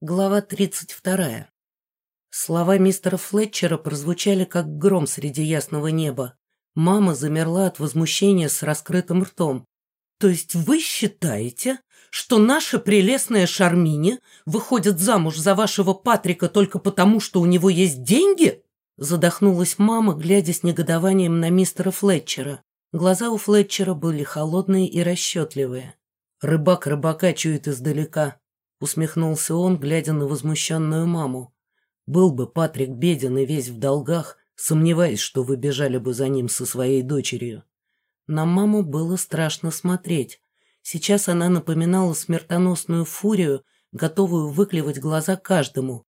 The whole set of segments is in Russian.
Глава 32. Слова мистера Флетчера прозвучали как гром среди ясного неба. Мама замерла от возмущения с раскрытым ртом. «То есть вы считаете, что наша прелестная Шармине выходит замуж за вашего Патрика только потому, что у него есть деньги?» Задохнулась мама, глядя с негодованием на мистера Флетчера. Глаза у Флетчера были холодные и расчетливые. Рыбак рыбака чует издалека. Усмехнулся он, глядя на возмущенную маму. Был бы Патрик беден и весь в долгах, сомневаясь, что вы бежали бы за ним со своей дочерью. На маму было страшно смотреть. Сейчас она напоминала смертоносную фурию, готовую выклевать глаза каждому.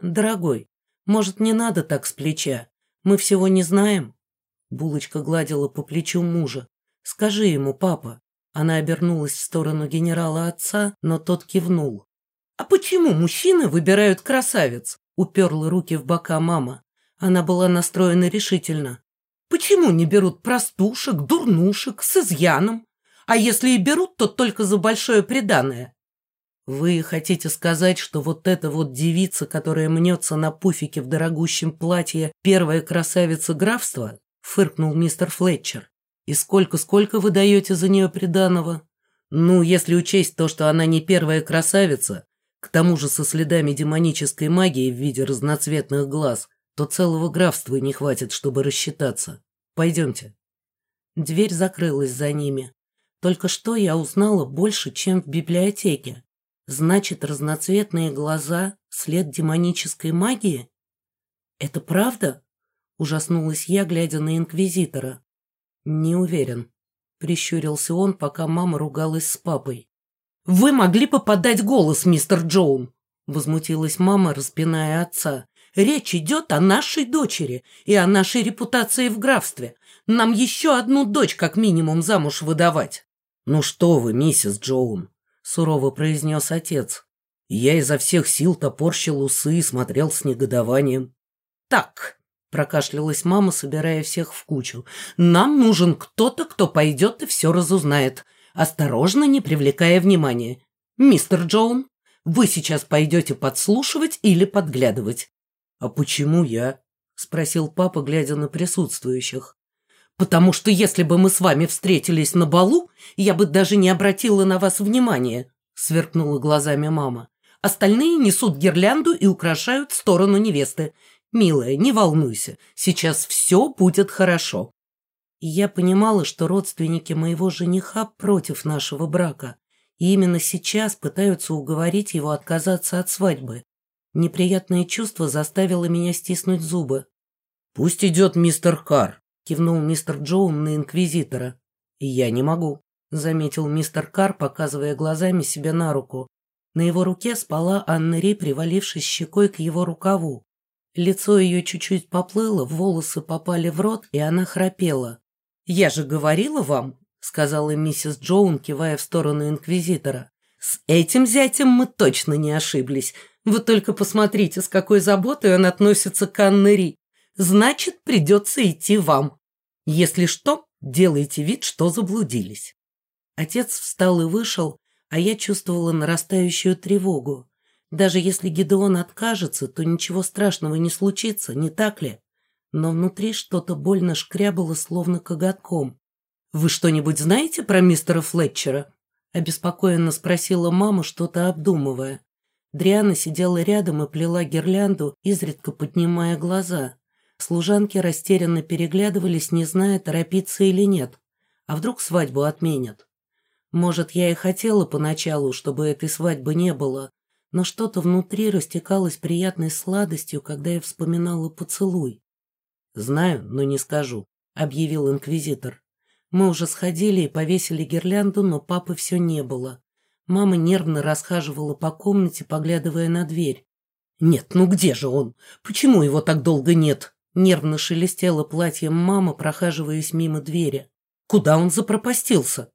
«Дорогой, может, не надо так с плеча? Мы всего не знаем?» Булочка гладила по плечу мужа. «Скажи ему, папа». Она обернулась в сторону генерала отца, но тот кивнул. «А почему мужчины выбирают красавец?» — уперла руки в бока мама. Она была настроена решительно. «Почему не берут простушек, дурнушек, с изъяном? А если и берут, то только за большое преданное». «Вы хотите сказать, что вот эта вот девица, которая мнется на пуфике в дорогущем платье, первая красавица графства?» — фыркнул мистер Флетчер. «И сколько-сколько вы даете за нее приданого?» «Ну, если учесть то, что она не первая красавица, к тому же со следами демонической магии в виде разноцветных глаз, то целого графства не хватит, чтобы рассчитаться. Пойдемте. Дверь закрылась за ними. Только что я узнала больше, чем в библиотеке. Значит, разноцветные глаза — след демонической магии? Это правда? Ужаснулась я, глядя на инквизитора. Не уверен. Прищурился он, пока мама ругалась с папой. «Вы могли бы подать голос, мистер Джоун!» Возмутилась мама, распиная отца. «Речь идет о нашей дочери и о нашей репутации в графстве. Нам еще одну дочь как минимум замуж выдавать». «Ну что вы, миссис Джоун!» Сурово произнес отец. Я изо всех сил топорщил усы и смотрел с негодованием. «Так», — прокашлялась мама, собирая всех в кучу, «нам нужен кто-то, кто пойдет и все разузнает осторожно, не привлекая внимания. «Мистер Джоун, вы сейчас пойдете подслушивать или подглядывать?» «А почему я?» — спросил папа, глядя на присутствующих. «Потому что если бы мы с вами встретились на балу, я бы даже не обратила на вас внимания», — сверкнула глазами мама. «Остальные несут гирлянду и украшают сторону невесты. Милая, не волнуйся, сейчас все будет хорошо». И я понимала, что родственники моего жениха против нашего брака, и именно сейчас пытаются уговорить его отказаться от свадьбы. Неприятное чувство заставило меня стиснуть зубы. «Пусть идет мистер Кар», — кивнул мистер Джоун на инквизитора. «Я не могу», — заметил мистер Кар, показывая глазами себе на руку. На его руке спала Анна Ри, привалившись щекой к его рукаву. Лицо ее чуть-чуть поплыло, волосы попали в рот, и она храпела. «Я же говорила вам», — сказала миссис Джоун, кивая в сторону инквизитора. «С этим зятем мы точно не ошиблись. Вы только посмотрите, с какой заботой он относится к Анне Ри. Значит, придется идти вам. Если что, делайте вид, что заблудились». Отец встал и вышел, а я чувствовала нарастающую тревогу. Даже если Гедеон откажется, то ничего страшного не случится, не так ли? Но внутри что-то больно шкрябало, словно коготком. «Вы что-нибудь знаете про мистера Флетчера?» Обеспокоенно спросила мама, что-то обдумывая. Дриана сидела рядом и плела гирлянду, изредка поднимая глаза. Служанки растерянно переглядывались, не зная, торопиться или нет. А вдруг свадьбу отменят? Может, я и хотела поначалу, чтобы этой свадьбы не было, но что-то внутри растекалось приятной сладостью, когда я вспоминала поцелуй. «Знаю, но не скажу», — объявил инквизитор. Мы уже сходили и повесили гирлянду, но папы все не было. Мама нервно расхаживала по комнате, поглядывая на дверь. «Нет, ну где же он? Почему его так долго нет?» Нервно шелестело платьем мама, прохаживаясь мимо двери. «Куда он запропастился?»